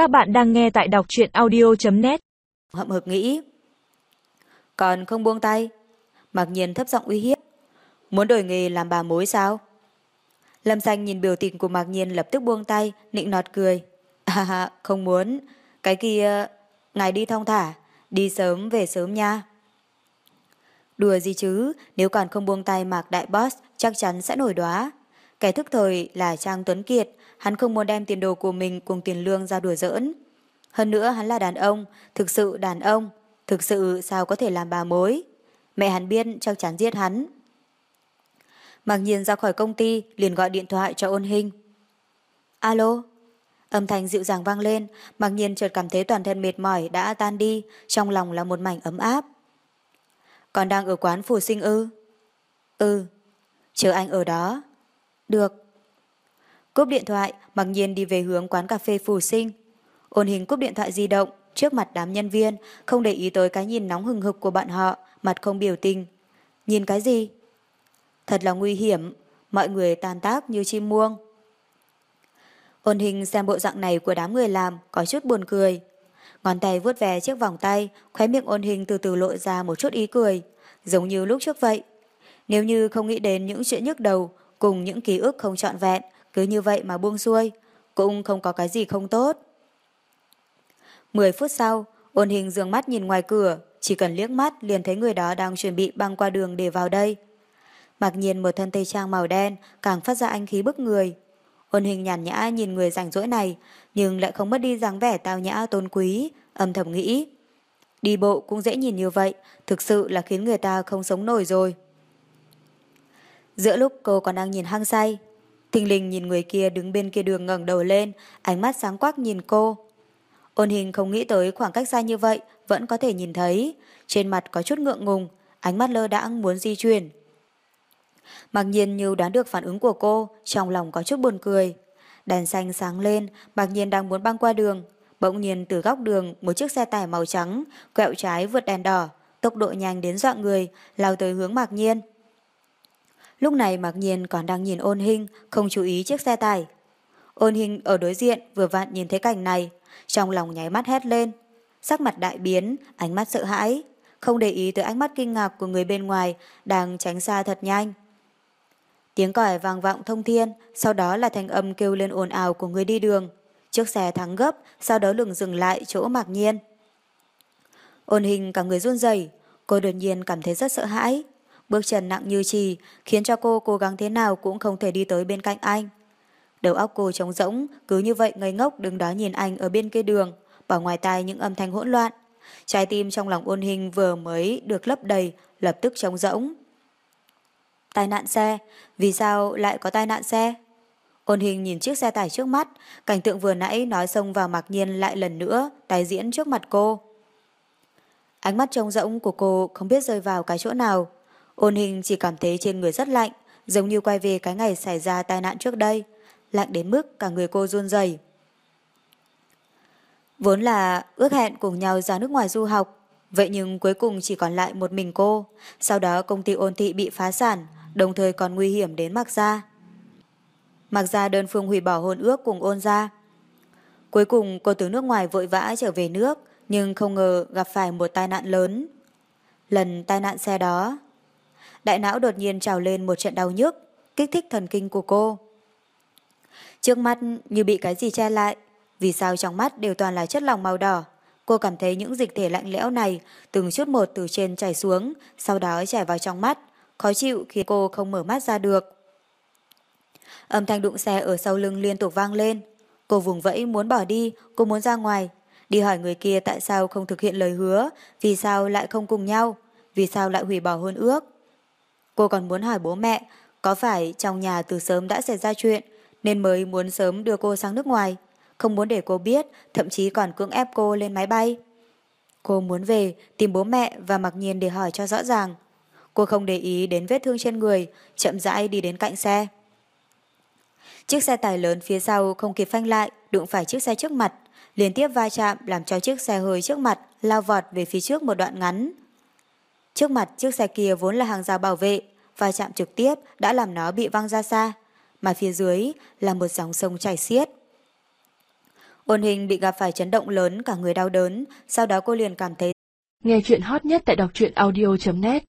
Các bạn đang nghe tại đọc truyện audio.net Hậm hực nghĩ. Còn không buông tay. Mặc nhiên thấp giọng uy hiếp. Muốn đổi nghề làm bà mối sao? Lâm xanh nhìn biểu tình của Mạc Nhiên lập tức buông tay, nịnh nọt cười. À không muốn. Cái kia, ngài đi thong thả, đi sớm về sớm nha. Đùa gì chứ, nếu còn không buông tay Mạc Đại Boss chắc chắn sẽ nổi đóa. Kẻ thức thời là Trang Tuấn Kiệt, hắn không muốn đem tiền đồ của mình cùng tiền lương ra đùa giỡn. Hơn nữa hắn là đàn ông, thực sự đàn ông, thực sự sao có thể làm bà mối. Mẹ hắn biết chắc chắn giết hắn. Mặc nhiên ra khỏi công ty liền gọi điện thoại cho ôn hình. Alo? Âm thanh dịu dàng vang lên, mặc nhiên chợt cảm thấy toàn thân mệt mỏi đã tan đi, trong lòng là một mảnh ấm áp. Còn đang ở quán phù sinh ư? Ừ, chờ anh ở đó. Được. Cúp điện thoại, mặc nhiên đi về hướng quán cà phê phù sinh. Ôn hình cúp điện thoại di động, trước mặt đám nhân viên, không để ý tới cái nhìn nóng hừng hực của bọn họ, mặt không biểu tình. Nhìn cái gì? Thật là nguy hiểm, mọi người tàn tác như chim muông. Ôn hình xem bộ dạng này của đám người làm có chút buồn cười. Ngón tay vuốt về chiếc vòng tay, khóe miệng ôn hình từ từ lộ ra một chút ý cười, giống như lúc trước vậy. Nếu như không nghĩ đến những chuyện nhức đầu cùng những ký ức không trọn vẹn, cứ như vậy mà buông xuôi, cũng không có cái gì không tốt. Mười phút sau, ôn hình dường mắt nhìn ngoài cửa, chỉ cần liếc mắt liền thấy người đó đang chuẩn bị băng qua đường để vào đây. Mặc nhiên một thân tây trang màu đen càng phát ra anh khí bức người. Ôn hình nhàn nhã nhìn người rảnh rỗi này, nhưng lại không mất đi dáng vẻ tao nhã tôn quý, âm thầm nghĩ. Đi bộ cũng dễ nhìn như vậy, thực sự là khiến người ta không sống nổi rồi. Giữa lúc cô còn đang nhìn hăng say, Thình linh nhìn người kia đứng bên kia đường ngẩng đầu lên, ánh mắt sáng quắc nhìn cô. Ôn hình không nghĩ tới khoảng cách xa như vậy, vẫn có thể nhìn thấy. Trên mặt có chút ngượng ngùng, ánh mắt lơ đãng muốn di chuyển. Mặc nhiên như đoán được phản ứng của cô, trong lòng có chút buồn cười. Đèn xanh sáng lên, mặc nhiên đang muốn băng qua đường. Bỗng nhiên từ góc đường, một chiếc xe tải màu trắng, quẹo trái vượt đèn đỏ, tốc độ nhanh đến dọa người, lao tới hướng Mặc nhiên. Lúc này mặc nhiên còn đang nhìn ôn hình, không chú ý chiếc xe tải. Ôn hình ở đối diện vừa vặn nhìn thấy cảnh này, trong lòng nháy mắt hét lên. Sắc mặt đại biến, ánh mắt sợ hãi, không để ý tới ánh mắt kinh ngạc của người bên ngoài đang tránh xa thật nhanh. Tiếng còi vang vọng thông thiên, sau đó là thanh âm kêu lên ồn ào của người đi đường. Chiếc xe thắng gấp, sau đó lường dừng lại chỗ mặc nhiên. Ôn hình cả người run rẩy, cô đột nhiên cảm thấy rất sợ hãi. Bước chân nặng như trì, khiến cho cô cố gắng thế nào cũng không thể đi tới bên cạnh anh. Đầu óc cô trống rỗng, cứ như vậy ngây ngốc đứng đó nhìn anh ở bên kia đường, bỏ ngoài tai những âm thanh hỗn loạn. Trái tim trong lòng ôn hình vừa mới được lấp đầy, lập tức trống rỗng. Tai nạn xe, vì sao lại có tai nạn xe? Ôn hình nhìn chiếc xe tải trước mắt, cảnh tượng vừa nãy nói xông vào mặc nhiên lại lần nữa, tái diễn trước mặt cô. Ánh mắt trống rỗng của cô không biết rơi vào cái chỗ nào. Ôn hình chỉ cảm thấy trên người rất lạnh, giống như quay về cái ngày xảy ra tai nạn trước đây, lạnh đến mức cả người cô run rẩy. Vốn là ước hẹn cùng nhau ra nước ngoài du học, vậy nhưng cuối cùng chỉ còn lại một mình cô, sau đó công ty ôn thị bị phá sản, đồng thời còn nguy hiểm đến Mạc Gia. Mạc Gia đơn phương hủy bỏ hôn ước cùng ôn gia. Cuối cùng cô từ nước ngoài vội vã trở về nước, nhưng không ngờ gặp phải một tai nạn lớn. Lần tai nạn xe đó, đại não đột nhiên trào lên một trận đau nhức, kích thích thần kinh của cô. Trước mắt như bị cái gì che lại, vì sao trong mắt đều toàn là chất lỏng màu đỏ. Cô cảm thấy những dịch thể lạnh lẽo này từng chút một từ trên chảy xuống, sau đó chảy vào trong mắt, khó chịu khiến cô không mở mắt ra được. Âm thanh đụng xe ở sau lưng liên tục vang lên. Cô vùng vẫy muốn bỏ đi, cô muốn ra ngoài. Đi hỏi người kia tại sao không thực hiện lời hứa, vì sao lại không cùng nhau, vì sao lại hủy bỏ hôn ước. Cô còn muốn hỏi bố mẹ, có phải trong nhà từ sớm đã xảy ra chuyện, nên mới muốn sớm đưa cô sang nước ngoài, không muốn để cô biết, thậm chí còn cưỡng ép cô lên máy bay. Cô muốn về, tìm bố mẹ và mặc nhiên để hỏi cho rõ ràng. Cô không để ý đến vết thương trên người, chậm rãi đi đến cạnh xe. Chiếc xe tải lớn phía sau không kịp phanh lại, đụng phải chiếc xe trước mặt, liên tiếp va chạm làm cho chiếc xe hơi trước mặt lao vọt về phía trước một đoạn ngắn. Trước mặt chiếc xe kia vốn là hàng rào bảo vệ, va chạm trực tiếp đã làm nó bị văng ra xa, mà phía dưới là một dòng sông chảy xiết. Ôn hình bị gặp phải chấn động lớn cả người đau đớn, sau đó cô liền cảm thấy Nghe chuyện hot nhất tại đọc truyện audio.net